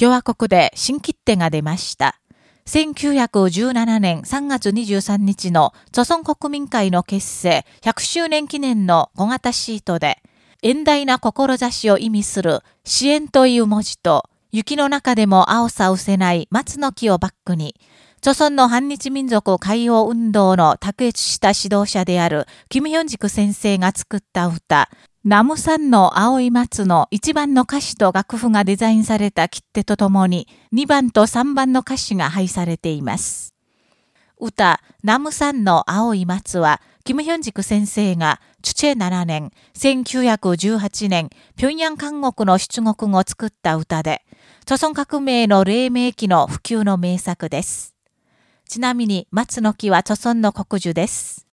共和国で新切手が出ました。1917年3月23日の著村国民会の結成100周年記念の小型シートで、遠大な志を意味する支援という文字と、雪の中でも青さ失せない松の木をバックに、著村の反日民族海洋運動の卓越した指導者である、キム・ヒョンジク先生が作った歌、ナムさんの青い松の1番の歌詞と楽譜がデザインされた切手とともに2番と3番の歌詞が配されています。歌、ナムさんの青い松は、キム・ヒョンジク先生が、チュチェ7年、1918年、平壌監獄の出国後作った歌で、著村革命の黎明期の普及の名作です。ちなみに、松の木は著村の国樹です。